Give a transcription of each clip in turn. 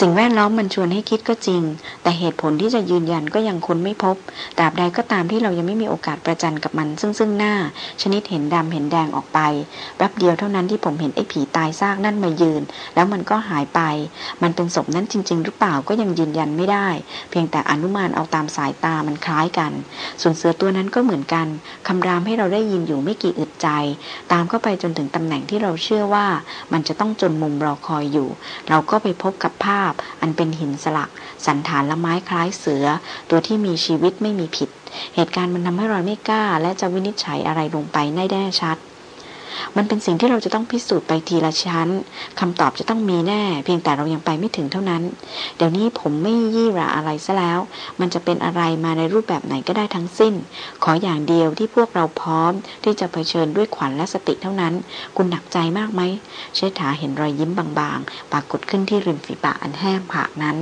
สิ่งแวดล้อมมันชวนให้คิดก็จริง แต่เหตุผลที่จะยืนยันก็ยังคนไม่พบตราบใดก็ตามที่เรายังไม่มีโอกาสประจันกับมันซึ่งซึ่งหน้า ชนิดเห็นดำเห็นแดงออกไปแป๊บเดียวเท่านั้นที่ผมเห็นไอ้ผีตายซากนั่นมายืน แล้วมันก็หายไป มันเป็นศพนั้นจริง ๆ หรือเปล่าก็ยังยืนยันไม่ได้ เพียงแต่อนุมานเอาตามสายตามันคล้ายกัน ส่วนเสือตัวนั้นก็เหมือนกันคำรามให้เราได้ยินอยู่ไม่กี่อึดใจ ตามเข้าไปจนถึงตำแหน่งที่เราเชื่อว่า มันจะต้องจนมุมรอคอยอยู่ เราก็ไปพบกับภาพอันเป็นหินสลัก สันฐานละไม้คล้ายเสือ ตัวที่มีชีวิตไม่มีผิด เหตุการณ์มันทำให้เราไม่กล้า และจะวินิจฉัยอะไรลงไปได้แน่ชัด มันเป็นสิ่งที่เราจะต้องพิสูจน์ไปทีละชั้นคำตอบจะต้องมีแน่ เพียงแต่เรายังไปไม่ถึงเท่านั้น เดี๋ยวนี้ผมไม่ยี่ระอะไรซะแล้ว มันจะเป็นอะไรมาในรูปแบบไหนก็ได้ทั้งสิ้น ขออย่างเดียวที่พวกเราพร้อม ที่จะเผชิญด้วยขวัญและสติเท่านั้น คุณหนักใจมากไหมเชษฐาเห็นรอยยิ้มบางๆ ปรากฏขึ้นที่ริมฝีปากอันแห้งผากนั้น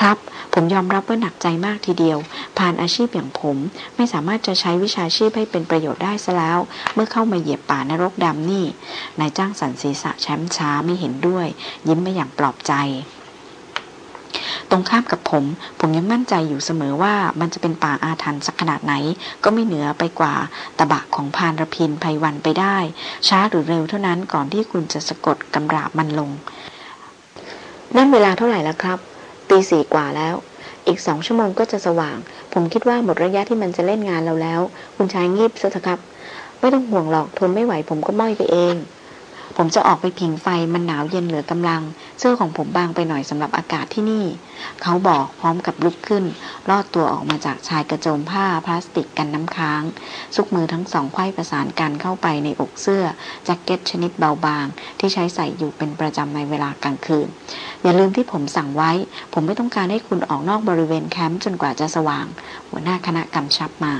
ครับ ผมยอมรับว่าหนักใจมากทีเดียว ผ่านอาชีพอย่างผมไม่สามารถจะใช้วิชาชีพให้เป็นประโยชน์ได้ซะแล้ว เมื่อเข้ามาเหยียบป่านรกดำนี่ นายจ้างสันศีษะแชมป์ช้าไม่เห็นด้วย ยิ้มมาอย่างปลอบใจตรงข้ามกับผม ผมยังมั่นใจอยู่เสมอว่ามันจะเป็นป่าอาถรรพ์สักขนาดไหน ก็ไม่เหนือไปกว่าตะบะของพานระพินภัยวันไปได้ ช้าหรือเร็วเท่านั้นก่อนที่คุณจะสะกดกำราบมันลง นั่นเวลาเท่าไหร่แล้วครับ ตีสี่กว่าแล้ว อีกสองชั่วโมงก็จะสว่าง ผมคิดว่าหมดระยะที่มันจะเล่นงานเราแล้ว คุณชายงีบซะเถอะครับ ไม่ต้องห่วงหรอกทนไม่ไหวผมก็ม้อยไปเอง ผมจะออกไปผิงไฟมันหนาวเย็นเหลือกำลัง เสื้อของผมบางไปหน่อยสำหรับอากาศที่นี่ เขาบอกพร้อมกับลุกขึ้น ลอดตัวออกมาจากชายกระโจมผ้าพลาสติกกันน้ำค้าง ซุกมือทั้งสองไขว้ประสานกันเข้าไปในอกเสื้อแจ็คเก็ตชนิดเบาบาง ที่ใช้ใส่อยู่เป็นประจำในเวลากลางคืน อย่าลืมที่ผมสั่งไว้ ผมไม่ต้องการให้คุณออกนอกบริเวณแคมป์จนกว่าจะสว่าง หัวหน้าคณะกำชับมา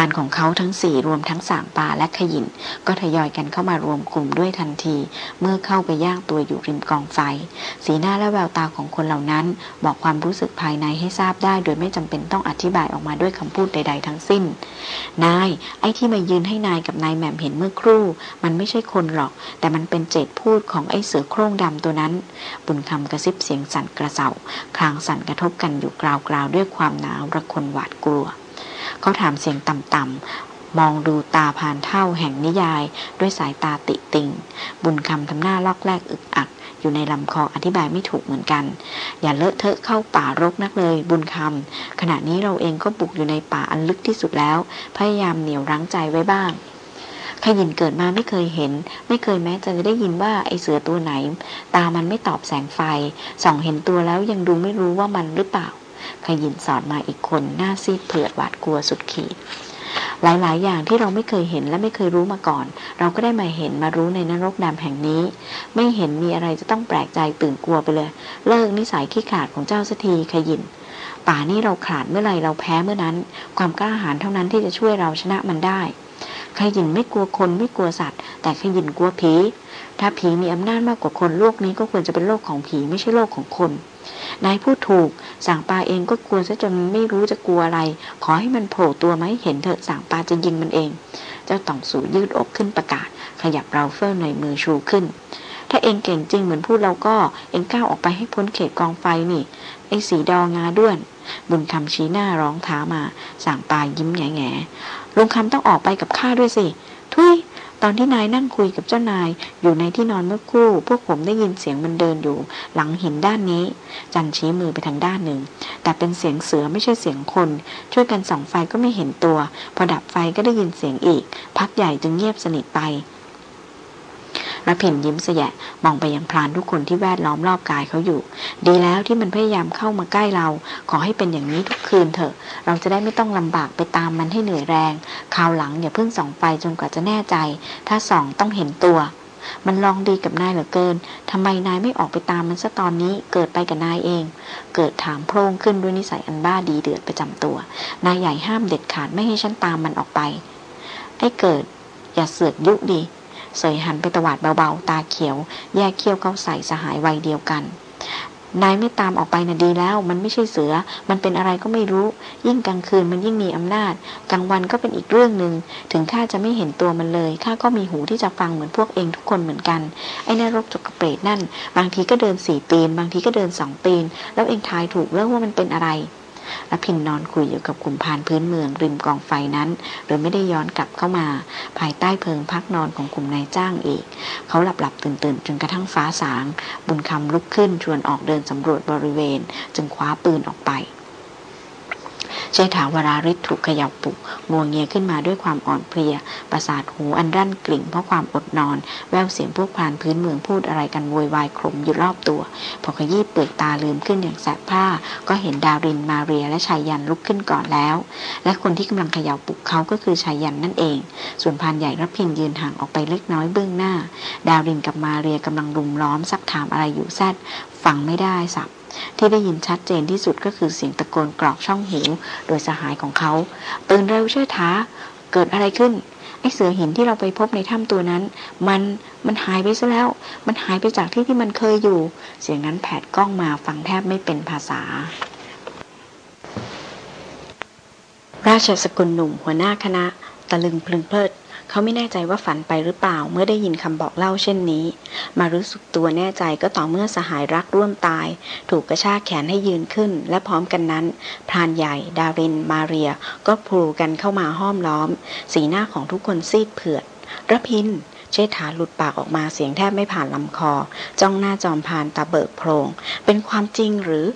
านของเขาทั้งสี่รวมทั้งสางปาและขยิน ก็ทยอยกันเข้ามารวมกลุ่มด้วยทันที เมื่อเข้าไปย่างตัวอยู่ริมกองไฟ สีหน้าและแววตาของคนเหล่านั้น บอกความรู้สึกภายในให้ทราบได้ โดยไม่จำเป็นต้องอธิบายออกมาด้วยคำพูดใด ๆ ทั้งสิ้น นาย ไอ้ที่มายืนให้นายกับนายแหม่มเห็นเมื่อครู่ มันไม่ใช่คนหรอก แต่มันเป็นเจตพูดของไอ้เสือโคร่งดำตัวนั้น บุญคำกระซิบเสียงสั่นกระเซาคลางสั่นกระทบกันอยู่กราวๆด้วยความหนาวระคนหวาดกลัว เขาถามเสียงต่ำๆมองดูตาผ่านเท่าแห่งนิยาย ด้วยสายตาติติง บุญคำทำหน้าลอกแรกอึกอัก อยู่ในลำคออธิบายไม่ถูกเหมือนกัน อย่าเลอะเทอะเข้าป่ารกนักเลย บุญคำขณะนี้เราเองก็บุกอยู่ในป่าอันลึกที่สุดแล้ว พยายามเหนียวรั้งใจไว้บ้างขยินเกิดมาไม่เคยเห็น ไม่เคยแม้จะได้ยินว่าไอเสือตัวไหน ตามันไม่ตอบแสงไฟส่องเห็นตัวแล้วยังดูไม่รู้ว่ามันหรือเปล่า ขยินสอนมาอีกคนหน้าซีดเผือดหวาดกลัวสุดขีด หลายๆ อย่างที่เราไม่เคยเห็นและไม่เคยรู้มาก่อน เราก็ได้มาเห็นมารู้ในนรกดำแห่งนี้ ไม่เห็นมีอะไรจะต้องแปลกใจตื่นกลัวไปเลย เลิกนิสัยขี้ขาดของเจ้าสักทีขยินป่านี้เราขาดเมื่อไรเราแพ้เมื่อนั้น ความกล้าหาญเท่านั้นที่จะช่วยเราชนะมันได้ขยินไม่กลัวคนไม่กลัวสัตว์ แต่ขยินกลัวผี ถ้าผีมีอำนาจมากกว่าคนโลกนี้ก็ควรจะเป็นโลกของผีไม่ใช่โลกของคน นายพูดถูก สั่งปลาเองก็กลัวซะจนไม่รู้จะกลัวอะไร ขอให้มันโผล่ตัวไหมเห็นเถอะสั่งปลาจะยิงมันเอง เจ้าต่องสูยืดอกขึ้นประกาศ ขยับเราเฟิลในมือชูขึ้น ถ้าเองเก่งจริงเหมือนพูดเราก็ เองก้าวออกไปให้พ้นเขตกองไฟนี่ ไอ้สีดองงาด้วน บุญคำชี้หน้าร้องท้ามา สั่งปลายิ้มแง่แง่ลุงคำต้องออกไปกับข้าด้วยสิ ทุย ตอนที่นายนั่งคุยกับเจ้านายอยู่ในที่นอนเมื่อคู่ พวกผมได้ยินเสียงมันเดินอยู่ หลังหินด้านนี้ จันชี้มือไปทางด้านหนึ่ง แต่เป็นเสียงเสือไม่ใช่เสียงคน ช่วยกันส่องไฟก็ไม่เห็นตัว พอดับไฟก็ได้ยินเสียงอีก พักใหญ่จึงเงียบสนิทไป ระพินยิ้มเสยะมองไปยังพรานทุกคนที่แวดล้อมรอบกายเขาอยู่ ดีแล้วที่มันพยายามเข้ามาใกล้เรา ขอให้เป็นอย่างนี้ทุกคืนเถอะ เราจะได้ไม่ต้องลำบากไปตามมันให้เหนื่อยแรงคราวหลังอย่าเพิ่งส่องไปจนกว่าจะแน่ใจ ถ้าส่องต้องเห็นตัวมันลองดีกับนายเหลือเกิน ทำไมนายไม่ออกไปตามมันซะตอนนี้ เกิดไปกับนายเอง เกิดถามโพร่งขึ้นด้วยนิสัยอันบ้าดีเดือดประจำตัว นายใหญ่ห้ามเด็ดขาดไม่ให้ฉันตามมันออกไป ไอ้เกิด อย่าเสือกยุดี เสยหันไปตวาดเบาๆ ตาเขียว แยกเขี้ยวเข้าใส่สหายวัยเดียวกัน นายไม่ตามออกไปนะ่ะดีแล้ว มันไม่ใช่เสือ มันเป็นอะไรก็ไม่รู้ ยิ่งกลางคืนมันยิ่งมีอำนาจ กลางวันก็เป็นอีกเรื่องหนึ่งถึงข้าจะไม่เห็นตัวมันเลยข้าก็มีหูที่จะฟังเหมือนพวกเองทุกคนเหมือนกัน ไอ้นรกจกกระเปรดนั่น บางทีก็เดินสี่ตีน บางทีก็เดินสองตีน แล้วเองทายถูกแล้วว่ามันเป็นอะไร และพิงนอนคุยอยู่กับกลุ่มพานพื้นเมืองริมกองไฟนั้น โดยไม่ได้ย้อนกลับเข้ามา ภายใต้เพิงพักนอนของกลุ่มนายจ้างอีก เขาหลับหลับตื่นตื่นจนกระทั่งฟ้าสาง บุญคำลุกขึ้นชวนออกเดินสำรวจบริเวณ จึงคว้าปืนออกไป เชษฐาวราริศถูกขยับปลุกงัวงเงียขึ้นมาด้วยความอ่อนเพลีย ประสาทหูอันรั่นกลิ่งเพราะความอดนอน แววเสียงพวกพานพื้นเมืองพูดอะไรกันโวยวายคลุมอยู่รอบตัว พอขยี้เปลือกตาลืมขึ้นอย่างแสบผ้า ก็เห็นดารินมาเรียและชายยันลุกขึ้นก่อนแล้ว และคนที่กำลังเขย่าปลุกเขาก็คือชายยันนั่นเอง ส่วนพานใหญ่รับพินยืนห่างออกไปเล็กน้อยเบื้องหน้า ดารินกับมาเรียกำลังรุมล้อมซักถามอะไรอยู่แซด ฟังไม่ได้สับที่ได้ยินชัดเจนที่สุดก็คือเสียงตะโกนกรอกช่องหูโดยสหายของเขา ตื่นเร็วเชื่อท้า เกิดอะไรขึ้นไอ้เสือหินที่เราไปพบในถ้ำตัวนั้น มันมันหายไปซะแล้ว มันหายไปจากที่ที่มันเคยอยู่ เสียงนั้นแผดกล้องมาฟังแทบไม่เป็นภาษา ราชสกุลหนุ่มหัวหน้าคณะ ตะลึงพลึงเพลิด เขาไม่แน่ใจว่าฝันไปหรือเปล่าเมื่อได้ยินคำบอกเล่าเช่นนี้ มารู้สึกตัวแน่ใจก็ต่อเมื่อสหายรักร่วมตาย ถูกกระชากแขนให้ยืนขึ้น และพร้อมกันนั้นพรานใหญ่ ดาริน มาเรีย ก็พลูกันเข้ามาห้อมล้อม สีหน้าของทุกคนซีดเผือดระพินเชษฐาหลุดปากออกมาเสียงแทบไม่ผ่านลำคอ จ้องหน้าจอมพานตาเบิกโพรง เป็นความจริงหรือ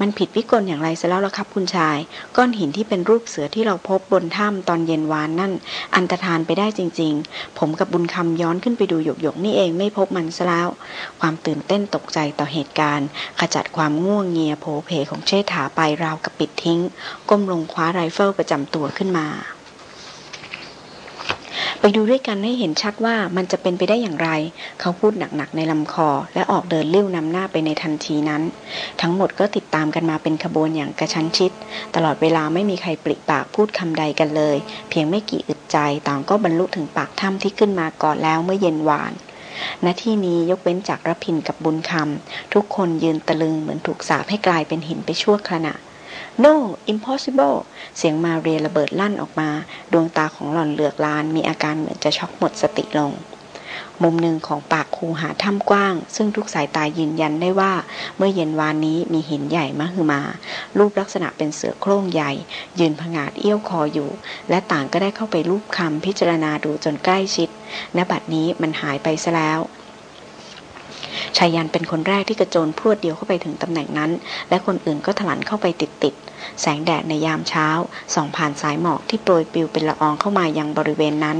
มันผิดวิกลอย่างไรซะแล้วล่ะครับคุณชาย ก้อนหินที่เป็นรูปเสือที่เราพบบนถ้ำตอนเย็นวานนั่น อันตรธานไปได้จริง ๆ ผมกับบุญคำย้อนขึ้นไปดูหยกหยกนี่เองไม่พบมันซะแล้ว ความตื่นเต้นตกใจต่อเหตุการณ์ ขจัดความง่วงเงียโผเพของเชษฐาไปราวกับปิดทิ้ง ก้มลงคว้าไรเฟิลประจำตัวขึ้นมา ไปดูด้วยกันให้เห็นชัดว่ามันจะเป็นไปได้อย่างไร เขาพูดหนักๆในลำคอ และออกเดินเลี้ยวนำหน้าไปในทันทีนั้น ทั้งหมดก็ติดตามกันมาเป็นขบวนอย่างกระชั้นชิด ตลอดเวลาไม่มีใครปริปากพูดคำใดกันเลย เพียงไม่กี่อึดใจต่างก็บรรลุถึงปากถ้ำที่ขึ้นมาก่อนแล้วเมื่อเย็นวานณที่นี้ยกเว้นจากรพินกับบุญคำทุกคนยืนตะลึงเหมือนถูกสาบให้กลายเป็นหินไปชั่วขณะ no impossible เสียงมาเรียระเบิดลั่นออกมา ดวงตาของหล่อนเหลือกลาน มีอาการเหมือนจะช็อกหมดสติลง มุมหนึ่งของปากคูหาถ้ำกว้าง ซึ่งทุกสายตายืนยันได้ว่า เมื่อเย็นวานนี้มีหินใหญ่มหึมา รูปลักษณะเป็นเสือโคร่งใหญ่ ยืนผงาดเอี้ยวคออยู่ และต่างก็ได้เข้าไปรูปคำพิจารณาดูจนใกล้ชิดณบัดนี้มันหายไปซะแล้ว ชายันเป็นคนแรกที่กระโจนพรวดเดียวเข้าไปถึงตำแหน่งนั้น และคนอื่นก็ถลันเข้าไปติดๆแสงแดดในยามเช้าส่องผ่านสายหมอกที่โปรยปลิวเป็นละอองเข้ามายังบริเวณนั้น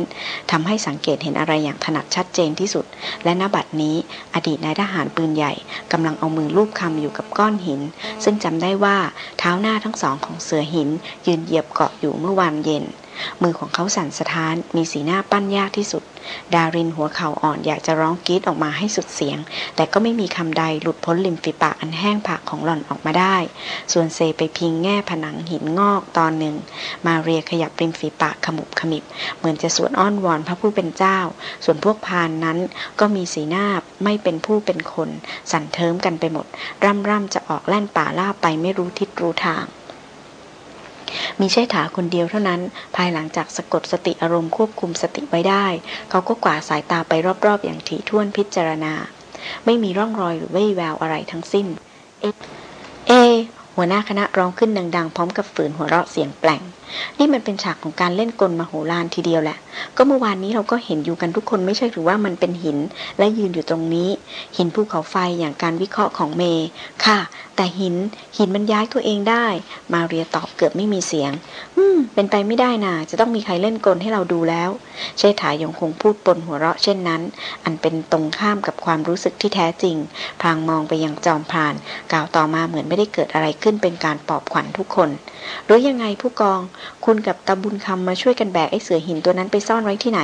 ทำให้สังเกตเห็นอะไรอย่างถนัดชัดเจนที่สุด และณบัดนี้ อดีตนายทหารปืนใหญ่กำลังเอามือลูบคำอยู่กับก้อนหิน ซึ่งจำได้ว่าเท้าหน้าทั้งสองของเสือหิน ยืนเหยียบเกาะอยู่เมื่อวานเย็น มือของเขาสั่นสะท้าน มีสีหน้าปั้นยากที่สุด ดารินหัวเข่าอ่อนอยากจะร้องกรีดออกมาให้สุดเสียง แต่ก็ไม่มีคำใดหลุดพ้นริมฝีปากอันแห้งผากของหล่อนออกมาได้ ส่วนเซไปพิงแง่ผนังหินงอกตอนหนึ่ง มาเรียขยับริมฝีปากขมุบขมิบ เหมือนจะสวดอ้อนวอนพระผู้เป็นเจ้า ส่วนพวกพานนั้นก็มีสีหน้าไม่เป็นผู้เป็นคน สั่นเทิมกันไปหมด ร่ำร่ำจะออกแล่นป่าล่าไปไม่รู้ทิศรู้ทาง มีเชษฐาคนเดียวเท่านั้น ภายหลังจากสะกดสติอารมณ์ควบคุมสติไว้ได้ เขาก็กวาดสายตาไปรอบๆ อย่างถี่ถ้วนพิจารณา ไม่มีร่องรอยหรือว่แววอะไรทั้งสิ้น เอเอหัวหน้าคณะร้องขึ้นดังๆ พร้อมกับฝืนหัวเราะเสียงแปลง นี่มันเป็นฉากของการเล่นกลมโหฬารทีเดียวแหละ ก็เมื่อวานนี้เราก็เห็นอยู่กันทุกคนไม่ใช่หรือว่ามันเป็นหิน และยืนอยู่ตรงนี้ หินภูเขาไฟอย่างการวิเคราะห์ของเมย์ค่ะแต่หินหินมันย้ายตัวเองได้ มาเรียตอบเกือบไม่มีเสียง อืม เป็นไปไม่ได้นะจะต้องมีใครเล่นกลให้เราดูแล้ว เชษฐายังคงพูดปนหัวเราะเช่นนั้น อันเป็นตรงข้ามกับความรู้สึกที่แท้จริง พางมองไปยังจอมพราน กล่าวต่อมาเหมือนไม่ได้เกิดอะไรขึ้นเป็นการปลอบขวัญทุกคน หรือยังไงผู้กองคุณกับตาบุญคำมาช่วยกันแบกไอ้เสือหินตัวนั้นไปซ่อนไว้ที่ไหน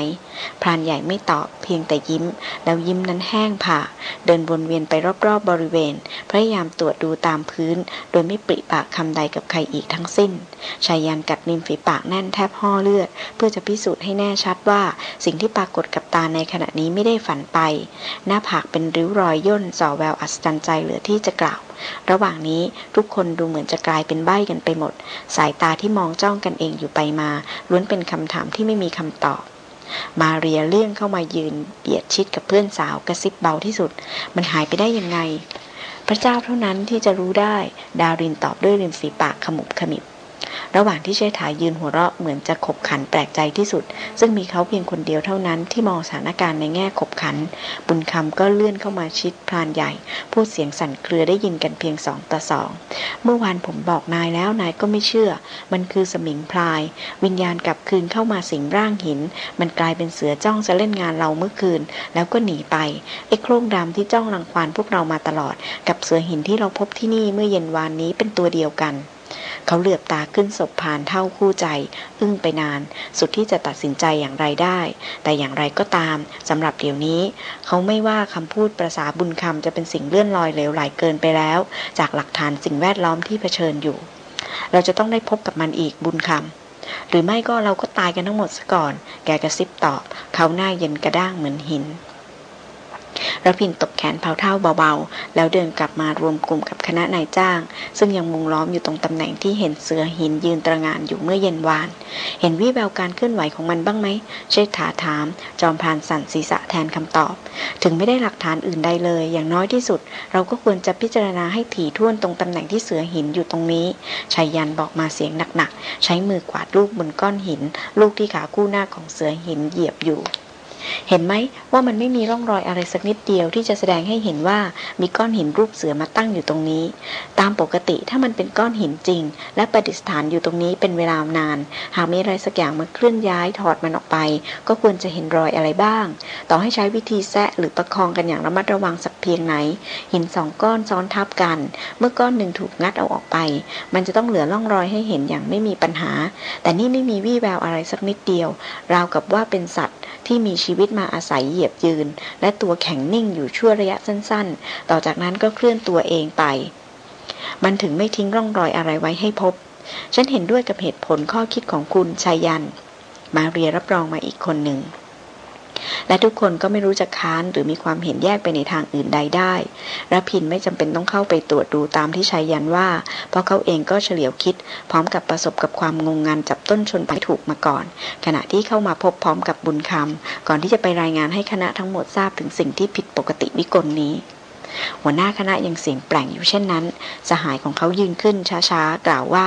พรานใหญ่ไม่ตอบเพียงแต่ยิ้ม แล้วยิ้มนั้นแห้งผ่า เดินวนเวียนไปรอบๆบบริเวณ พยายามตรวจดูตามพื้น โดยไม่ปริปากคำใดกับใครอีกทั้งสิ้น ชายยันกัดริมฝีปากแน่นแทบห่อเลือด เพื่อจะพิสูจน์ให้แน่ชัดว่า สิ่งที่ปรากฏกับตาในขณะนี้ไม่ได้ฝันไป หน้าผากเป็นริ้วรอยย่นส่อแววอัศจรรย์ใจเหลือที่จะกล่าว ระหว่างนี้ทุกคนดูเหมือนจะกลายเป็นใบ้กันไปหมด สายตาที่มองจ้องกันเองอยู่ไปมา ล้วนเป็นคำถามที่ไม่มีคำตอบมาเรียเลื่องเข้ามายืนเบียดชิดกับเพื่อนสาวกระซิบเบาที่สุด มันหายไปได้ยังไง พระเจ้าเท่านั้นที่จะรู้ได้ ดารินตอบด้วยริมฝีปากขมุบขมิบ ระหว่างที่เชษฐายืนหัวเราะเหมือนจะขบขันแปลกใจที่สุด ซึ่งมีเขาเพียงคนเดียวเท่านั้นที่มองสถานการณ์ในแง่ขบขัน บุญคำก็เลื่อนเข้ามาชิดพรานใหญ่ พูดเสียงสั่นเครือได้ยินกันเพียงสองต่อสองเมื่อวานผมบอกนายแล้วนายก็ไม่เชื่อ มันคือสมิงพลาย วิญญาณกลับคืนเข้ามาสิงร่างหิน มันกลายเป็นเสือจ้องจะเล่นงานเราเมื่อคืน แล้วก็หนีไปไอ้โครงดำที่จ้องรังควานพวกเรามาตลอด กับเสือหินที่เราพบที่นี่เมื่อเย็นวานนี้เป็นตัวเดียวกัน เขาเหลือบตาขึ้นศพผ่านเท่าคู่ใจ อึ้งไปนาน สุดที่จะตัดสินใจอย่างไรได้ แต่อย่างไรก็ตามสำหรับเดี๋ยวนี้ เขาไม่ว่าคำพูดประสาบุญคำจะเป็นสิ่งเลื่อนลอยเหลวไหลเกินไปแล้ว จากหลักฐานสิ่งแวดล้อมที่เผชิญอยู่ เราจะต้องได้พบกับมันอีกบุญคำหรือไม่ก็เราก็ตายกันทั้งหมดซะก่อน แกกระซิบตอบ เขาหน้าเย็นกระด้างเหมือนหิน ระพินตบแขนเผาเท่าเบาๆ แล้วเดินกลับมารวมกลุ่มกับคณะนายจ้าง ซึ่งยังมุงล้อมอยู่ตรงตำแหน่งที่เห็นเสือหินยืนตระงานอยู่เมื่อเย็นวาน เห็นวิแววการเคลื่อนไหวของมันบ้างไหม เชษฐาถาม จอมพานสั่นศีรษะแทนคำตอบ ถึงไม่ได้หลักฐานอื่นใดเลย อย่างน้อยที่สุด เราก็ควรจะพิจารณาให้ถี่ถ้วนตรงตำแหน่งที่เสือหินอยู่ตรงนี้ชายยันบอกมาเสียงหนักๆ ใช้มือกวาดลูกบนก้อนหิน ลูกที่ขาคู่หน้าของเสือหินเหยียบอยู่ เห็นไหมว่ามันไม่มีร่องรอยอะไรสักนิดเดียวที่จะแสดงให้เห็นว่ามีก้อนหินรูปเสือมาตั้งอยู่ตรงนี้ ตามปกติถ้ามันเป็นก้อนหินจริง และประดิษฐานอยู่ตรงนี้เป็นเวลานาน หากมีอะไรสักอย่างมาเคลื่อนย้ายถอดมันออกไป ก็ควรจะเห็นรอยอะไรบ้าง ต่อให้ใช้วิธีแซะหรือประคองกันอย่างระมัดระวังสักเพียงไหน หินสองก้อนซ้อนทับกัน เมื่อก้อนหนึ่งถูกงัดเอาออกไป มันจะต้องเหลือร่องรอยให้เห็นอย่างไม่มีปัญหา แต่นี่ไม่มีวี่แววอะไรสักนิดเดียว ราวกับว่าเป็นสัตว์ ที่มีชีวิตมาอาศัยเหยียบยืน และตัวแข็งนิ่งอยู่ชั่วระยะสั้นๆ ต่อจากนั้นก็เคลื่อนตัวเองไป มันถึงไม่ทิ้งร่องรอยอะไรไว้ให้พบ ฉันเห็นด้วยกับเหตุผลข้อคิดของคุณชายัน มาเรียรับรองมาอีกคนหนึ่ง และทุกคนก็ไม่รู้จะค้านหรือมีความเห็นแยกไปในทางอื่นใดได้รพินไม่จำเป็นต้องเข้าไปตรวจดูตามที่ชายยันว่า เพราะเขาเองก็เฉลียวคิด พร้อมกับประสบกับความงงงันจับต้นชนปลายถูกมาก่อน ขณะที่เข้ามาพบพร้อมกับบุญคำก่อนที่จะไปรายงานให้คณะทั้งหมดทราบถึงสิ่งที่ผิดปกติวิกลนี้ หัวหน้าคณะยังเสียงแปลงอยู่เช่นนั้น สหายของเขายืนขึ้นช้าๆ กล่าวว่า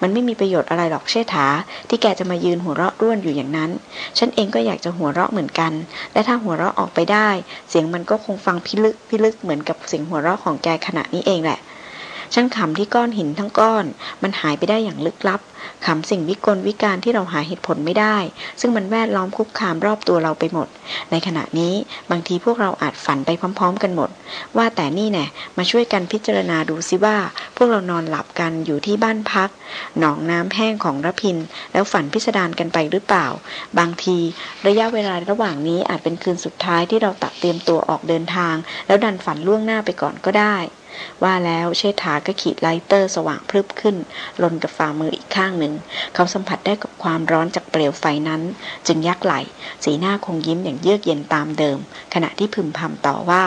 มันไม่มีประโยชน์อะไรหรอกเชษฐา ที่แกจะมายืนหัวเราะร่วนอยู่อย่างนั้น ฉันเองก็อยากจะหัวเราะเหมือนกัน และถ้าหัวเราะออกไปได้ เสียงมันก็คงฟังพิลึกพิลึกเหมือนกับเสียงหัวเราะของแกขณะนี้เองแหละ ฉันขำที่ก้อนหินทั้งก้อน มันหายไปได้อย่างลึกลับขำสิ่งวิกลวิการที่เราหาเหตุผลไม่ได้ ซึ่งมันแวดล้อมคุกคามรอบตัวเราไปหมด ในขณะนี้บางทีพวกเราอาจฝันไปพร้อม ๆ กันหมด ว่าแต่นี่แน่มาช่วยกันพิจารณาดูซิว่า พวกเรานอนหลับกันอยู่ที่บ้านพัก หนองน้ำแห้งของระพิน แล้วฝันพิสดารกันไปหรือเปล่า บางที ระยะเวลาระหว่างนี้อาจเป็นคืนสุดท้ายที่เราตัดเตรียมตัวออกเดินทาง แล้วดันฝันล่วงหน้าไปก่อนก็ได้ ว่าแล้วเชษฐาก็ขีดไลเตอร์สว่างพรึบขึ้นลนกับฝ่ามืออีกข้างหนึ่ง เขาสัมผัสได้กับความร้อนจากเปลวไฟนั้น จึงยักไหล สีหน้าคงยิ้มอย่างเยือกเย็นตามเดิม ขณะที่พึมพำต่อว่า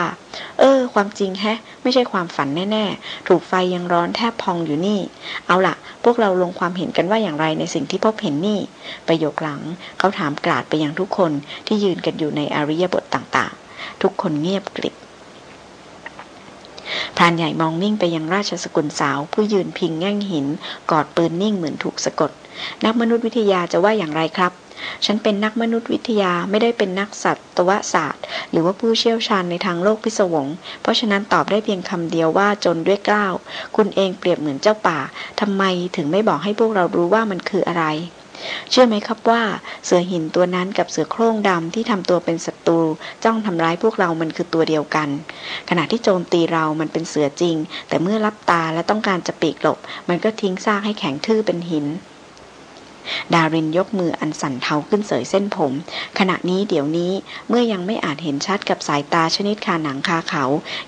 เออ ความจริงแฮะ ไม่ใช่ความฝันแน่ ๆ ถูกไฟยังร้อนแทบพองอยู่นี่ เอาละพวกเราลงความเห็นกันว่าอย่างไรในสิ่งที่พบเห็นนี่ ประโยคหลัง เขาถามกราดไปยังทุกคนที่ยืนกันอยู่ในอริยบทต่างๆ ทุกคนเงียบกริบ พรานใหญ่มองนิ่งไปยังราชสกุลสาว ผู้ยืนพิงแง่งหิน กอดปืนนิ่งเหมือนถูกสะกด นักมนุษยวิทยาจะว่าอย่างไรครับ ฉันเป็นนักมนุษยวิทยาไม่ได้เป็นนักสัตวศาสตร์ หรือว่าผู้เชี่ยวชาญในทางโลกพิศวง เพราะฉะนั้นตอบได้เพียงคำเดียวว่าจนด้วยกล้าว คุณเองเปรียบเหมือนเจ้าป่าทำไมถึงไม่บอกให้พวกเรารู้ว่ามันคืออะไร เชื่อไหมครับว่าเสือหินตัวนั้นกับเสือโคร่งดำที่ทำตัวเป็นศัตรูจ้องทำร้ายพวกเรามันคือตัวเดียวกัน ขณะที่โจมตีเรามันเป็นเสือจริง แต่เมื่อรับตาและต้องการจะปีกหลบ มันก็ทิ้งซากให้แข็งทื่อเป็นหิน ดารินยกมืออันสั่นเทาขึ้นเสยเส้นผม ขณะนี้เดี๋ยวนี้เมื่อยังไม่อาจเห็นชัดกับสายตาชนิดคาหนังคาเขา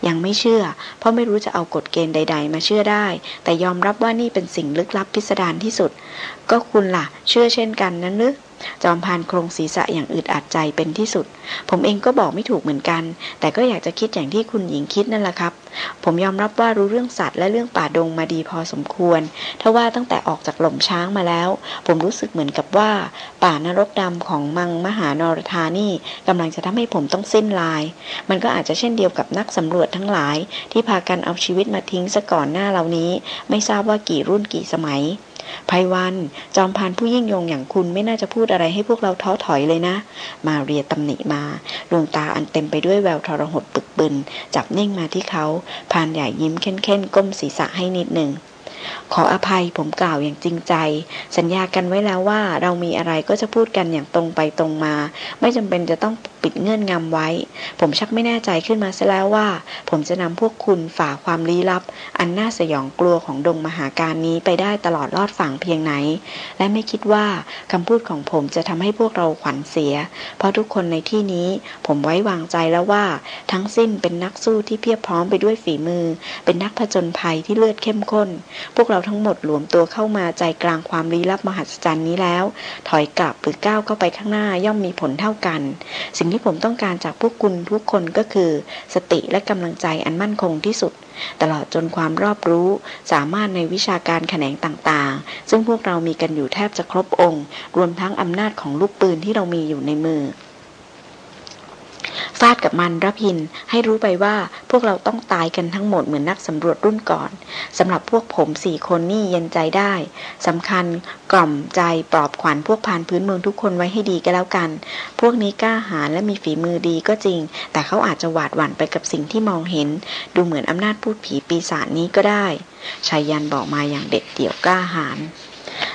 ยังไม่เชื่อ เพราะไม่รู้จะเอากฎเกณฑ์ใด ๆ มาเชื่อได้ แต่ยอมรับว่านี่เป็นสิ่งลึกลับพิสดารที่สุด ก็คุณล่ะ เชื่อเช่นกันนั้นหรือ จอมพานโครงศีรษะอย่างอึดอัดใจเป็นที่สุด ผมเองก็บอกไม่ถูกเหมือนกัน แต่ก็อยากจะคิดอย่างที่คุณหญิงคิดนั่นแหละครับ ผมยอมรับว่ารู้เรื่องสัตว์และเรื่องป่าดงมาดีพอสมควรถ้าว่าตั้งแต่ออกจากหล่มช้างมาแล้ว ผมรู้สึกเหมือนกับว่า ป่านรกดำของมังมหานรธานี่กำลังจะทำให้ผมต้องสิ้นลาย มันก็อาจจะเช่นเดียวกับนักสำรวจทั้งหลาย ที่พากันเอาชีวิตมาทิ้งซะก่อนหน้าเหล่านี้ ไม่ทราบว่ากี่รุ่นกี่สมัย ภัยวัน จอมพานผู้ยิ่งยงอย่างคุณไม่น่าจะพูดอะไรให้พวกเราท้อถอยเลยนะ มาเรียตำหนิมาดวงตาอันเต็มไปด้วยแววทรหดปึกบึน จับนิ่งมาที่เขาพานใหญ่ยิ้มเค้นๆ ก้มศีรษะให้นิดหนึ่งขออภัยผมกล่าวอย่างจริงใจ สัญญากันไว้แล้วว่าเรามีอะไรก็จะพูดกันอย่างตรงไปตรงมา ไม่จำเป็นจะต้องปิดเงื่อนงำไว้ ผมชักไม่แน่ใจขึ้นมาซะแล้วว่า ผมจะนำพวกคุณฝ่าความลี้ลับ อันน่าสยองกลัวของดงมหาการนี้ไปได้ตลอดรอดฝั่งเพียงไหน และไม่คิดว่าคำพูดของผมจะทำให้พวกเราขวัญเสีย เพราะทุกคนในที่นี้ผมไว้วางใจแล้วว่า ทั้งสิ้นเป็นนักสู้ที่เพียบพร้อมไปด้วยฝีมือ เป็นนักผจญภัยที่เลือดเข้มข้น พวกเราทั้งหมดหลวมตัวเข้ามาใจกลางความลี้ลับมหัศจรรย์นี้แล้ว ถอยกลับหรือก้าวเข้าไปข้างหน้าย่อมมีผลเท่ากัน สิ่งที่ผมต้องการจากพวกคุณทุกคนก็คือ สติและกำลังใจอันมั่นคงที่สุด ตลอดจนความรอบรู้สามารถในวิชาการแขนงต่างๆ ซึ่งพวกเรามีกันอยู่แทบจะครบองค์ รวมทั้งอำนาจของลูกปืนที่เรามีอยู่ในมือ ฟาดกับมันรับพินให้รู้ไปว่าพวกเราต้องตายกันทั้งหมดเหมือนนักสำรวจรุ่นก่อนสำหรับพวกผมสี่คนนี่เย็นใจได้สำคัญกล่อมใจปลอบขวัญพวกพานพื้นเมืองทุกคนไว้ให้ดีก็แล้วกัน พวกนี้กล้าหาญและมีฝีมือดีก็จริง แต่เขาอาจจะหวาดหวั่นไปกับสิ่งที่มองเห็น ดูเหมือนอำนาจพูดผีปีศาจนี้ก็ได้ชายยันบอกมาอย่างเด็ดเดี่ยวกล้าหาญ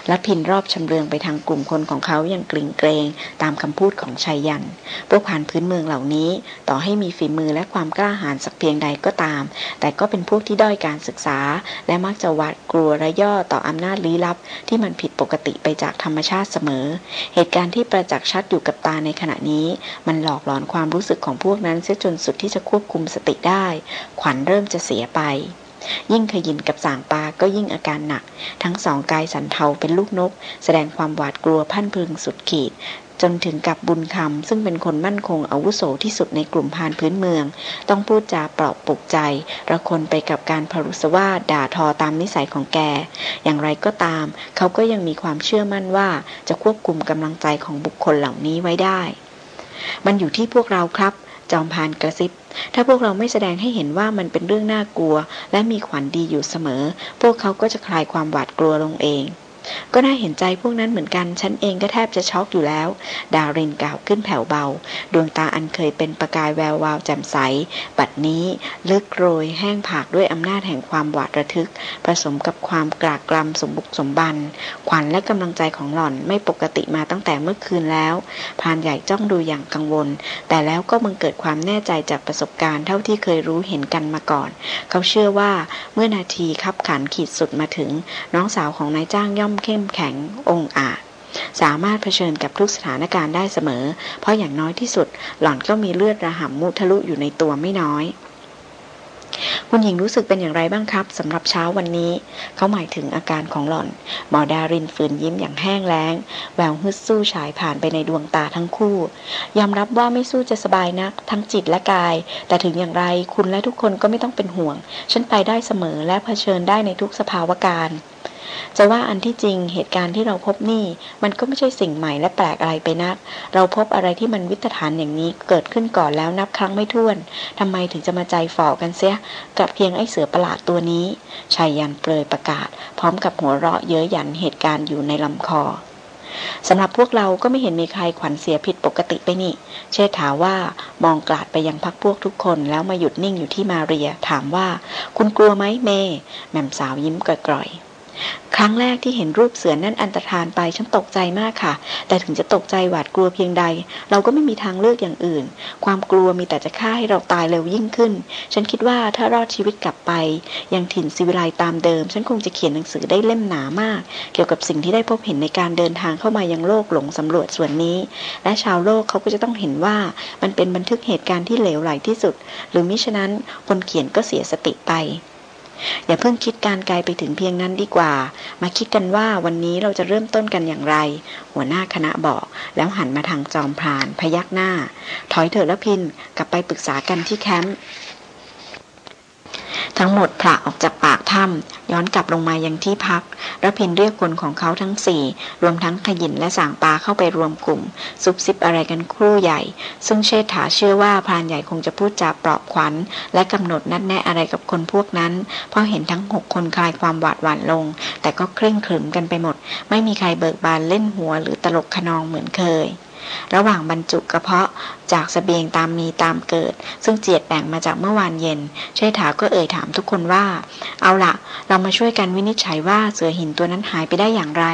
และพินรอบชำเลืองไปทางกลุ่มคนของเขาอย่างกลิ่งเกรงตามคำพูดของชายยัน พวกผ่านพื้นเมืองเหล่านี้ ต่อให้มีฝีมือและความกล้าหาญสักเพียงใดก็ตาม แต่ก็เป็นพวกที่ด้อยการศึกษา และมักจะหวาดกลัวระย่อต่ออำนาจลี้ลับ ที่มันผิดปกติไปจากธรรมชาติเสมอ เหตุการณ์ที่ประจักษ์ชัดอยู่กับตาในขณะนี้ มันหลอกหลอนความรู้สึกของพวกนั้นเสียจนสุดที่จะควบคุมสติได้ ขวัญเริ่มจะเสียไป ยิ่งขยินกับสางปาก็ยิ่งอาการหนัก ทั้งสองกายสันเทาเป็นลูกนก แสดงความหวาดกลัวพันพึงสุดขีด จนถึงกับบุญคำซึ่งเป็นคนมั่นคงอาวุโสที่สุดในกลุ่มพานพื้นเมือง ต้องพูดจาปลอบปลุกใจระคนไปกับการพรุสวาด่าทอตามนิสัยของแก อย่างไรก็ตาม เขาก็ยังมีความเชื่อมั่นว่าจะควบคุมกำลังใจของบุคคลเหล่านี้ไว้ได้มันอยู่ที่พวกเราครับ จอมพานกระซิบ ถ้าพวกเราไม่แสดงให้เห็นว่ามันเป็นเรื่องน่ากลัว และมีขวัญดีอยู่เสมอ พวกเขาก็จะคลายความหวาดกลัวลงเอง ก็น่าเห็นใจพวกนั้นเหมือนกัน ฉันเองก็แทบจะช็อกอยู่แล้ว ดาวรินกล่าวขึ้นแผ่วเบา ดวงตาอันเคยเป็นประกายแวววาวแจ่มใส บัดนี้ลึกโรยแห้งผากด้วยอำนาจแห่งความหวาดระทึก ผสมกับความกรากกรำสมบุกสมบัน ขวัญและกำลังใจของหล่อนไม่ปกติมาตั้งแต่เมื่อคืนแล้วพานใหญ่จ้องดูอย่างกังวล แต่แล้วก็มึงเกิดความแน่ใจจากประสบการณ์เท่าที่เคยรู้เห็นกันมาก่อน เขาเชื่อว่าเมื่อนาทีคับขันขีดสุดมาถึง น้องสาวของนายจ้างย่อมเข้มแข็งองอาจ สามารถเผชิญกับทุกสถานการณ์ได้เสมอ เพราะอย่างน้อยที่สุด หล่อนก็มีเลือดระห่ำมุทะลุอยู่ในตัวไม่น้อยคุณหญิงรู้สึกเป็นอย่างไรบ้างครับสำหรับเช้าวันนี้ เขาหมายถึงอาการของหล่อน หมอดารินฝืนยิ้มอย่างแห้งแล้ง แววฮึดสู้ฉายผ่านไปในดวงตาทั้งคู่ ยอมรับว่าไม่สู้จะสบายนัก ทั้งจิตและกาย แต่ถึงอย่างไรคุณและทุกคนก็ไม่ต้องเป็นห่วง ฉันไปได้เสมอและะเผชิญได้ในทุกสภาวะการ จะว่าอันที่จริงเหตุการณ์ที่เราพบนี่ มันก็ไม่ใช่สิ่งใหม่และแปลกอะไรไปนัก เราพบอะไรที่มันวิตฐานอย่างนี้เกิดขึ้นก่อนแล้วนับครั้งไม่ถ้วนทำไมถึงจะมาใจฝ่อกันเสีย กับเพียงไอ้เสือประหลาดตัวนี้ชายยันเปลยประกาศ พร้อมกับหัวเราะเย้ยหยันเหตุการณ์อยู่ในลำคอสำหรับพวกเราก็ไม่เห็นมีใครขวัญเสียผิดปกติไปนี่ เชษฐาว่ามองกลาดไปยังพักพวกทุกคนแล้วมาหยุดนิ่งอยู่ที่มาเรีย ถามว่า คุณกลัวไหมเมแม่มสาวยิ้มกร่อย ครั้งแรกที่เห็นรูปเสือนั่นอันตรธานไปฉันตกใจมากค่ะ แต่ถึงจะตกใจหวาดกลัวเพียงใด เราก็ไม่มีทางเลือกอย่างอื่น ความกลัวมีแต่จะฆ่าให้เราตายเร็วยิ่งขึ้น ฉันคิดว่าถ้ารอดชีวิตกลับไป ยังถิ่นสิวิไลตามเดิม ฉันคงจะเขียนหนังสือได้เล่มหนามาก เกี่ยวกับสิ่งที่ได้พบเห็นในการเดินทางเข้ามายังโลกหลงสำรวจส่วนนี้ และชาวโลกเขาก็จะต้องเห็นว่ามันเป็นบันทึกเหตุการณ์ที่เหลวไหลที่สุด หรือมิฉะนั้นคนเขียนก็เสียสติไป อย่าเพิ่งคิดการไกลไปถึงเพียงนั้นดีกว่า มาคิดกันว่าวันนี้เราจะเริ่มต้นกันอย่างไร หัวหน้าคณะบอก แล้วหันมาทางจอมพรานพยักหน้า ถอยเถิดและพิน กลับไปปรึกษากันที่แคมป์ ทั้งหมดผละออกจากปากถ้ำย้อนกลับลงมายังที่พักระพินเรียกคนของเขาทั้งสี่รวมทั้งขยินและสางปาเข้าไปรวมกลุ่ม ซุบซิบอะไรกันครู่ใหญ่ ซึ่งเชษฐาเชื่อว่าพรานใหญ่คงจะพูดจาปลอบขวัญ และกำหนดนัดแนะอะไรกับคนพวกนั้น เพราะเห็นทั้งหกคนคลายความหวาดหวั่นลง แต่ก็เคร่งขรึมกันไปหมด ไม่มีใครเบิกบานเล่นหัวหรือตลกขนองเหมือนเคย ระหว่างบรรจุกระเพาะจากสเสบียงตามมีตามเกิด ซึ่งเจียดแบ่งมาจากเมื่อวานเย็น เชษฐาก็เอ่ยถามทุกคนว่า เอาละเรามาช่วยกันวินิจฉัยว่าเสือหินตัวนั้นหายไปได้อย่างไร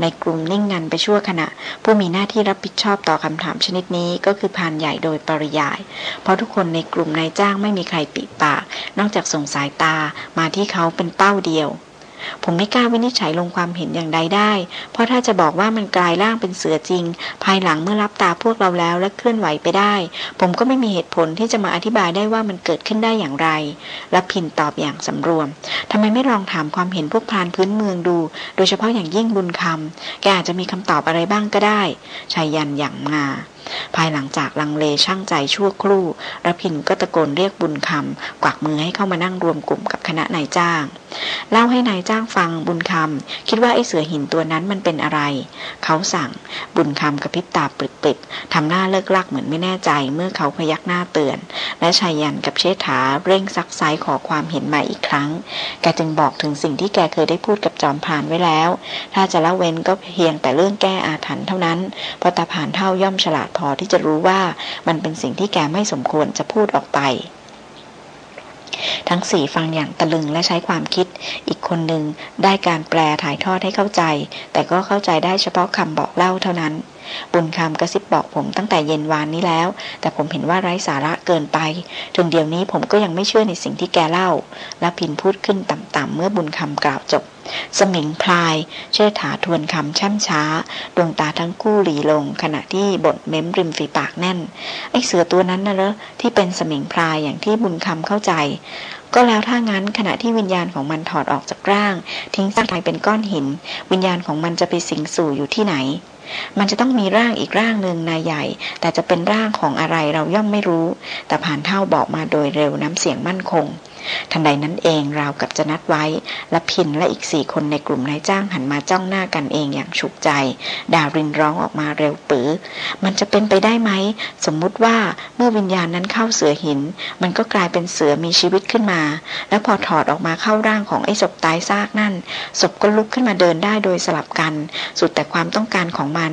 ในกลุ่มนิ่งงันไปชั่วขณะ ผู้มีหน้าที่รับผิดชอบต่อคำถามชนิดนี้ก็คือพานใหญ่โดยปริยาย เพราะทุกคนในกลุ่มนายจ้างไม่มีใครปิดปาก นอกจากส่งสายตามาที่เขาเป็นเป้าเดียว ผมไม่กล้าวินิจฉัยลงความเห็นอย่างใดได้ เพราะถ้าจะบอกว่ามันกลายร่างเป็นเสือจริง ภายหลังเมื่อรับตาพวกเราแล้วและเคลื่อนไหวไปได้ ผมก็ไม่มีเหตุผลที่จะมาอธิบายได้ว่ามันเกิดขึ้นได้อย่างไรและพินตอบอย่างสำรวมทำไมไม่ลองถามความเห็นพวกพรานพื้นเมืองดู โดยเฉพาะอย่างยิ่งบุญคำแกอาจจะมีคำตอบอะไรบ้างก็ได้ชายยันอย่างมา ภายหลังจากลังเลช่างใจชั่วครู่ระพินก็ตะโกนเรียกบุญคำกวักมือให้เข้ามานั่งรวมกลุ่มกับคณะนายจ้าง เล่าให้นายจ้างฟังบุญคำคิดว่าไอ้เสือหินตัวนั้นมันเป็นอะไร เขาสั่งบุญคำกระพริบตาปริบๆทำหน้าเลิกลักเหมือนไม่แน่ใจเมื่อเขาพยักหน้าเตือน และชายยันกับเชษฐาเร่งซักไซขอความเห็นใหม่อีกครั้ง แกจึงบอกถึงสิ่งที่แกเคยได้พูดกับจอมพานไว้แล้ว ถ้าจะละเว้นก็เพียงแต่เรื่องแก้อาถรรพ์เท่านั้นเพราะตาผ่านเท่าย่อมฉลาดพอที่จะรู้ว่ามันเป็นสิ่งที่แกไม่สมควรจะพูดออกไป ทั้งสี่ฟังอย่างตะลึงและใช้ความคิด อีกคนหนึ่งได้การแปลถ่ายทอดให้เข้าใจ แต่ก็เข้าใจได้เฉพาะคำบอกเล่าเท่านั้น บุญคำกระซิบบอกผมตั้งแต่เย็นวานนี้แล้ว แต่ผมเห็นว่าไร้สาระเกินไปจนเดี๋ยวนี้ผมก็ยังไม่เชื่อในสิ่งที่แกเล่า และพินพูดขึ้นต่ำๆเมื่อบุญคำกล่าวจบ สมิงพลาย เชิดถาทวนคำช่ำช้า ดวงตาทั้งคู่หลีลง ขณะที่บทเม้มริมฝีปากแน่น ไอ้เสือตัวนั้นน่ะเหรอที่เป็นสมิงพลายอย่างที่บุญคำเข้าใจก็แล้วถ้างั้นขณะที่วิญญาณของมันถอดออกจากร่าง ทิ้งซากกายเป็นก้อนหิน วิญญาณของมันจะไปสิงสู่อยู่ที่ไหน มันจะต้องมีร่างอีกร่างหนึ่งนายใหญ่ แต่จะเป็นร่างของอะไรเราย่อมไม่รู้ แต่ผ่านเท่าบอกมาโดยเร็วน้ำเสียงมั่นคงทันใดนั้นเองราวกับจะนัดไว้ และพินและอีกสี่คนในกลุ่มนายจ้างหันมาจ้องหน้ากันเองอย่างฉุกใจ ดารินร้องออกมาเร็วปือมันจะเป็นไปได้ไหม สมมุติว่าเมื่อวิญญาณนั้นเข้าเสือหิน มันก็กลายเป็นเสือมีชีวิตขึ้นมา แล้วพอถอดออกมาเข้าร่างของไอ้ศพตายซากนั่น ศพก็ลุกขึ้นมาเดินได้โดยสลับกัน สุดแต่ความต้องการของมัน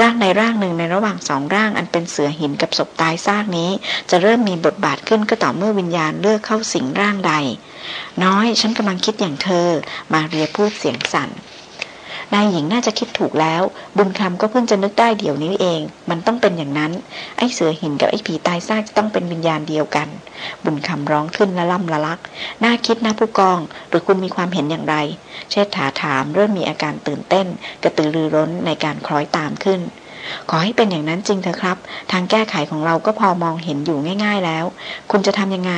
ร่างในร่างหนึ่งในระหว่างสองร่างอันเป็นเสือหินกับศพตายซากนี้ จะเริ่มมีบทบาทขึ้นก็ต่อเมื่อวิญญาณเลือกเข้าสิงร่างใด น้อยฉันกำลังคิดอย่างเธอ มาเรียพูดเสียงสั่นนายหญิงน่าจะคิดถูกแล้ว บุญคำก็เพิ่งจะนึกได้เดี๋ยวนี้เอง มันต้องเป็นอย่างนั้น ไอ้เสือหินกับไอ้ผีตายซากจะต้องเป็นวิญญาณเดียวกัน บุญคำร้องขึ้นละล่ำละลัก น่าคิดนะผู้กอง หรือคุณมีความเห็นอย่างไร เชษฐาถามเริ่มมีอาการตื่นเต้น กระตือรือร้นในการคล้อยตามขึ้น ขอให้เป็นอย่างนั้นจริงเถอะครับ ทางแก้ไขของเราก็พอมองเห็นอยู่ง่ายๆแล้ว คุณจะทำยังไง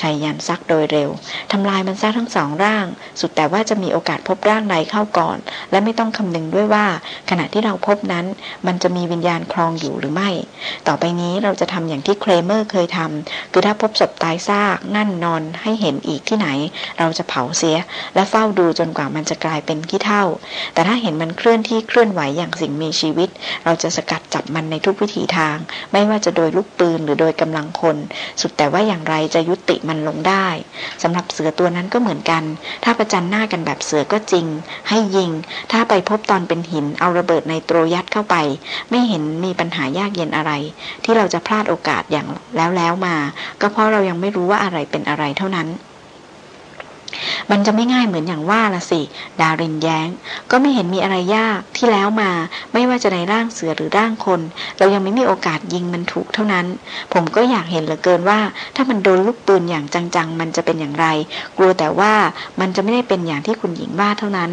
ชัยยันซักโดยเร็วทำลายมันซะทั้งสองร่าง สุดแต่ว่าจะมีโอกาสพบร่างใดเข้าก่อน และไม่ต้องคำนึงด้วยว่า ขณะที่เราพบนั้น มันจะมีวิญญาณคลองอยู่หรือไม่ ต่อไปนี้เราจะทำอย่างที่เคลเมอร์เคยทำคือถ้าพบศพตายซากนั่นนอนให้เห็นอีกที่ไหน เราจะเผาเสีย และเฝ้าดูจนกว่ามันจะกลายเป็นขี้เท่า แต่ถ้าเห็นมันเคลื่อนที่เคลื่อนไหวอย่างสิ่งมีชีวิต เราจะสกัดจับมันในทุกวิถีทาง ไม่ว่าจะโดยลูกปืนหรือโดยกำลังคน สุดแต่ว่าอย่างไรจะยุติมันลงได้สำหรับเสือตัวนั้นก็เหมือนกัน ถ้าประจันหน้ากันแบบเสือก็จริง ให้ยิง ถ้าไปพบตอนเป็นหินเอาระเบิดในโตรยัดเข้าไป ไม่เห็นมีปัญหายากเย็นอะไร ที่เราจะพลาดโอกาสอย่างแล้วแล้วมา ก็เพราะเรายังไม่รู้ว่าอะไรเป็นอะไรเท่านั้น มันจะไม่ง่ายเหมือนอย่างว่าละสิ ดารินแย้ง ก็ไม่เห็นมีอะไรยากที่แล้วมา ไม่ว่าจะในร่างเสือหรือร่างคน เรายังไม่มีโอกาสยิงมันถูกเท่านั้น ผมก็อยากเห็นเหลือเกินว่า ถ้ามันโดนลูกปืนอย่างจังๆ มันจะเป็นอย่างไร กลัวแต่ว่ามันจะไม่ได้เป็นอย่างที่คุณหญิงว่าเท่านั้น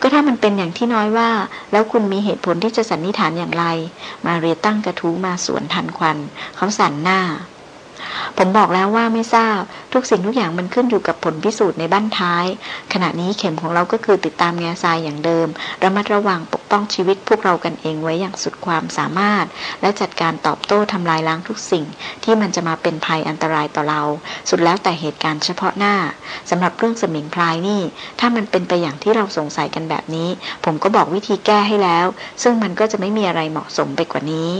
ก็ถ้ามันเป็นอย่างที่น้อยว่า แล้วคุณมีเหตุผลที่จะสันนิษฐานอย่างไร มาเรียตั้งกระทู้มาสวนทันควัน เขาสั่นหน้า ผมบอกแล้วว่าไม่ทราบ ทุกสิ่งทุกอย่างมันขึ้นอยู่กับผลพิสูจน์ในบ้านท้าย ขณะนี้เข็มของเราก็คือติดตามแง่ทรายอย่างเดิม ระมัดระวังปกป้องชีวิตพวกเรากันเองไว้อย่างสุดความสามารถ และจัดการตอบโต้ทำลายล้างทุกสิ่ง ที่มันจะมาเป็นภัยอันตรายต่อเรา สุดแล้วแต่เหตุการณ์เฉพาะหน้าสำหรับเรื่องสมิงพลายนี่ ถ้ามันเป็นไปอย่างที่เราสงสัยกันแบบนี้ ผมก็บอกวิธีแก้ให้แล้ว ซึ่งมันก็จะไม่มีอะไรเหมาะสมไปกว่านี้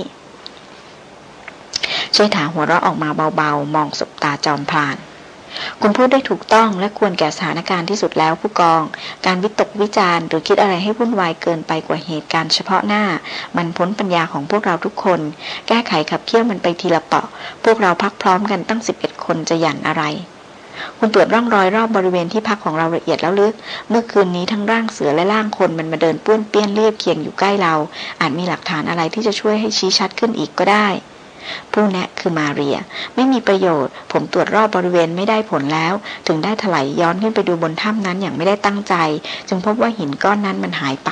ช่วยถาหัวเราะออกมาเบาๆ มองสบตาจอมพลาน คุณพูดได้ถูกต้องและควรแก่สถานการณ์ที่สุดแล้วผู้กอง การวิตกวิจารณ์หรือคิดอะไรให้วุ่นวายเกินไปกว่าเหตุการณ์เฉพาะหน้า มันพ้นปัญญาของพวกเราทุกคน แก้ไขขับเคี่ยวมันไปทีละเปาะ พวกเราพักพร้อมกันตั้งสิบเอ็ดคนจะหยั่นอะไรคุณตรวจร่องรอยรอบบริเวณที่พักของเราละเอียดแล้วลึก เมื่อคืนนี้ทั้งร่างเสือและร่างคนมันมาเดินป้วนเปี้ยนเรียบเคียงอยู่ใกล้เรา อาจมีหลักฐานอะไรที่จะช่วยให้ชี้ชัดขึ้นอีกก็ได้ ผู้แนะคือมาเรีย ไม่มีประโยชน์ ผมตรวจรอบบริเวณไม่ได้ผลแล้ว ถึงได้ถลายย้อนขึ้นไปดูบนถ้ำนั้นอย่างไม่ได้ตั้งใจ จึงพบว่าหินก้อนนั้นมันหายไป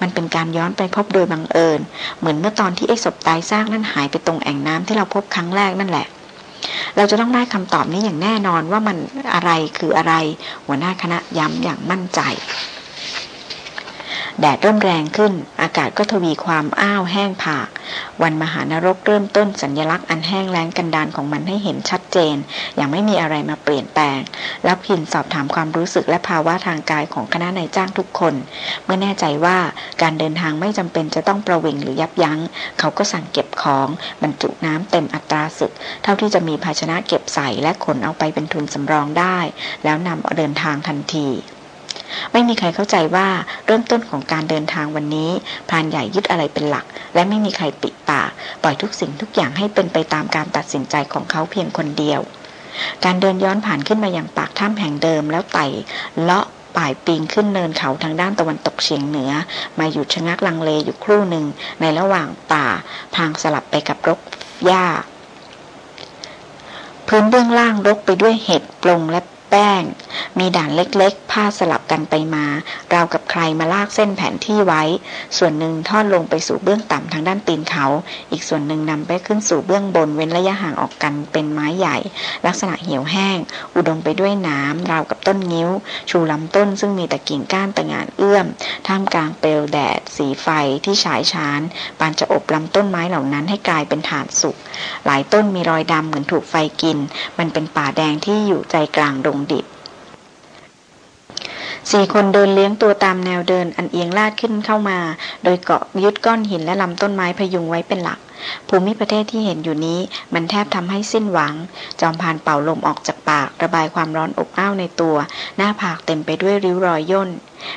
มันเป็นการย้อนไปพบโดยบังเอิญ เหมือนเมื่อตอนที่ไอ้ศพตายซากนั้นหายไปตรงแอ่งน้ำที่เราพบครั้งแรกนั่นแหละเราจะต้องได้คำตอบนี้อย่างแน่นอนว่ามันอะไรคืออะไร หัวหน้าคณะย้ำอย่างมั่นใจ แดดเริ่มแรงขึ้น อากาศก็ทวีความอ้าวแห้งผาก วันมหานรกเริ่มต้นสัญญลักษณ์อันแห้งแล้งกันดานของมันให้เห็นชัดเจน อย่างไม่มีอะไรมาเปลี่ยนแปลง แล้วพินสอบถามความรู้สึกและภาวะทางกายของคณะนายจ้างทุกคน เมื่อแน่ใจว่าการเดินทางไม่จำเป็นจะต้องประวิงหรือยับยัง้ง เขาก็สั่งเก็บของบรรจุน้ำเต็มอัตราศึก เท่าที่จะมีภาชนะเก็บใส่และขนเอาไปเป็นทุนสำรองได้ แล้วนำเดินทางทันที ไม่มีใครเข้าใจว่าเริ่มต้นของการเดินทางวันนี้พรานใหญ่ยึดอะไรเป็นหลัก และไม่มีใครปิดปาก ปล่อยทุกสิ่งทุกอย่างให้เป็นไปตามการตัดสินใจของเขาเพียงคนเดียว การเดินย้อนผ่านขึ้นมาอย่างปากถ้ำแห่งเดิมแล้วไต่เลาะป่ายปีงขึ้นเนินเขาทางด้านตะวันตกเฉียงเหนือ มาหยุดชะงักลังเลอยู่ครู่หนึ่ง ในระหว่างป่า พางสลับไปกับรกหญ้า พื้นเบื้องล่างรกไปด้วยเห็ดปลงและแป้ง มีด่านเล็กๆ ผ้าสลับ กันไปมา ราวกับใครมาลากเส้นแผนที่ไว้ ส่วนหนึ่งทอดลงไปสู่เบื้องต่ำทางด้านตีนเขา อีกส่วนหนึ่งนำไปขึ้นสู่เบื้องบนเว้นระยะห่างออกกันเป็นไม้ใหญ่ ลักษณะเหี่ยวแห้ง อุดมไปด้วยน้ำราวกับต้นงิ้ว ชูลำต้นซึ่งมีแต่กิ่งก้านตะงานเอื้อม ท่ามกลางเปลวแดด สีไฟที่ฉายชานปานจะอบลำต้นไม้เหล่านั้นให้กลายเป็นฐานสุก หลายต้นมีรอยดำเหมือนถูกไฟกิน มันเป็นป่าแดงที่อยู่ใจกลางดงดิบ สี่คนเดินเลี้ยงตัวตามแนวเดินอันเอียงลาดขึ้นเข้ามา โดยเกาะยึดก้อนหินและลำต้นไม้พยุงไว้เป็นหลัก ภูมิประเทศที่เห็นอยู่นี้ มันแทบทำให้สิ้นหวัง จอมพานเป่าลมออกจากปาก ระบายความร้อนอบอ้าวในตัว หน้าผากเต็มไปด้วยริ้วรอยย่น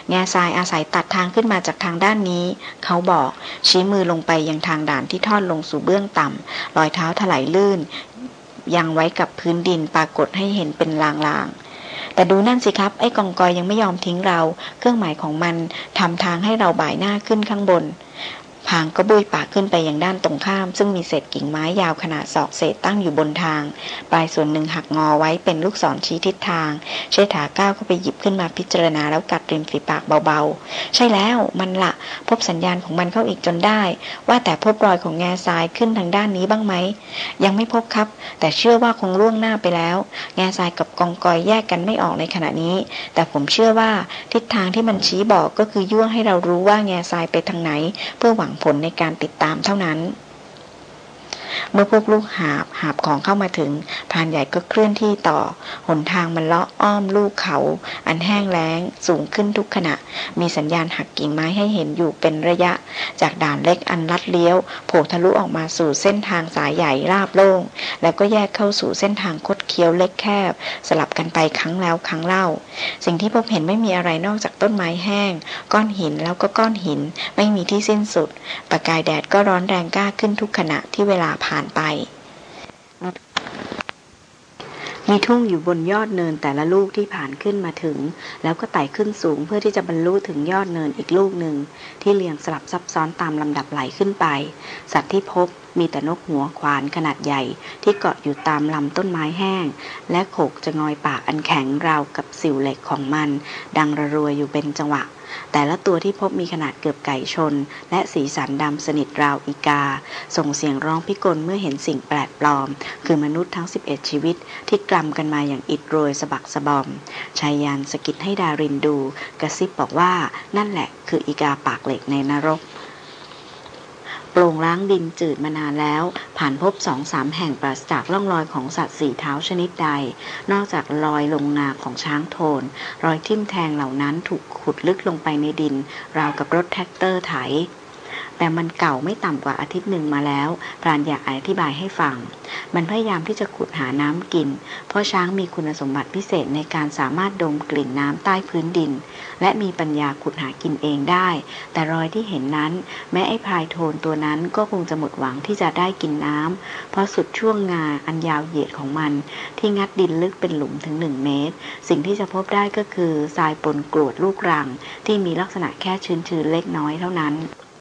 แง่ทรายอาศัยตัดทางขึ้นมาจากทางด้านนี้ เขาบอก ชี้มือลงไปยังทางด่านที่ทอดลงสู่เบื้องต่ำรอยเท้าถลายลื่น ยังไว้กับพื้นดินปรากฏให้เห็นเป็นลางๆ แต่ดูนั่นสิครับ ไอ้กองกอยยังไม่ยอมทิ้งเรา เครื่องหมายของมันทำทางให้เราบ่ายหน้าขึ้นข้างบน พางก็บุยปากขึ้นไปยังด้านตรงข้าม ซึ่งมีเศษกิ่งไม้ยาวขนาดศอกเศษตั้งอยู่บนทาง ปลายส่วนหนึ่งหักงอไว้เป็นลูกศรชี้ทิศทาง เชษฐาก้าวเข้าไปหยิบขึ้นมาพิจารณาแล้วกัดริมฝีปากเบาๆ ใช่แล้วมันละพบสัญญาณของมันเข้าอีกจนได้ ว่าแต่พบรอยของแง่ทรายขึ้นทางด้านนี้บ้างไหม ยังไม่พบครับ แต่เชื่อว่าคงล่วงหน้าไปแล้ว แง่ทรายกับกองกอยแยกกันไม่ออกในขณะนี้ แต่ผมเชื่อว่าทิศทางที่มันชี้บอกก็คือยั่วให้เรารู้ว่าแง่ทรายไปทางไหน เพื่อหวังผลในการติดตามเท่านั้น เมื่อพวกลูกหาบหาบของเข้ามาถึงพานใหญ่ก็เคลื่อนที่ต่อ หนทางมันเลาะอ้อมลูกเขา อันแห้งแล้งสูงขึ้นทุกขณะ มีสัญญาณหักกิ่งไม้ให้เห็นอยู่เป็นระยะ จากด่านเล็กอันลัดเลี้ยวโผล่ทะลุออกมาสู่เส้นทางสายใหญ่ราบโล่ง แล้วก็แยกเข้าสู่เส้นทางคดเคี้ยวเล็กแคบ สลับกันไปครั้งแล้วครั้งเล่า สิ่งที่พบเห็นไม่มีอะไรนอกจากต้นไม้แห้ง ก้อนหินแล้วก็ก้อนหินไม่มีที่สิ้นสุด ประกายแดดก็ร้อนแรงกล้าขึ้นทุกขณะที่เวลาผ่านไป มีทุ่งอยู่บนยอดเนินแต่ละลูกที่ผ่านขึ้นมาถึง แล้วก็ไต่ขึ้นสูงเพื่อที่จะบรรลุถึงยอดเนินอีกลูกหนึ่ง ที่เรียงสลับซับซ้อนตามลำดับไหลขึ้นไป สัตว์ที่พบมีแต่นกหัวควานขนาดใหญ่ ที่เกาะอยู่ตามลำต้นไม้แห้ง และโขกจะงอยปากอันแข็งราวกับสิวเหล็กของมัน ดังระรวยอยู่เป็นจังหวะ แต่ละตัวที่พบมีขนาดเกือบไก่ชน และสีสันดำสนิทราวอีกา ส่งเสียงร้องพิกลเมื่อเห็นสิ่งแปลกปลอม คือมนุษย์ทั้ง 11 ชีวิต ที่กลำกันมาอย่างอิดโรยสะบักสะบอมชายยันสกิดให้ดารินดู กระซิบบอกว่านั่นแหละคืออีกาปากเหล็กในนรก โป่งร้างดินจืดมานานแล้ว ผ่านพบสองสามแห่งปราศจากร่องรอยของสัตว์สี่เท้าชนิดใด นอกจากรอยลงงาของช้างโทน รอยทิ่มแทงเหล่านั้นถูกขุดลึกลงไปในดิน ราวกับรถแทรกเตอร์ไถ แต่มันเก่าไม่ต่ำกว่าอาทิตย์หนึ่งมาแล้วพรานอยากอธิบายให้ฟัง มันพยายามที่จะขุดหาน้ำกิน เพราะช้างมีคุณสมบัติพิเศษในการสามารถดมกลิ่นน้ำใต้พื้นดิน และมีปัญญาขุดหากินเองได้ แต่รอยที่เห็นนั้น แม้ไอ้พายโทนตัวนั้นก็คงจะหมดหวังที่จะได้กินน้ำเพราะสุดช่วงงาอันยาวเหยียดของมัน ที่งัดดินลึกเป็นหลุมถึงหนึ่งเมตร สิ่งที่จะพบได้ก็คือทรายปนกรวดลูกรัง ที่มีลักษณะแค่ชื้นๆเล็กน้อยเท่านั้น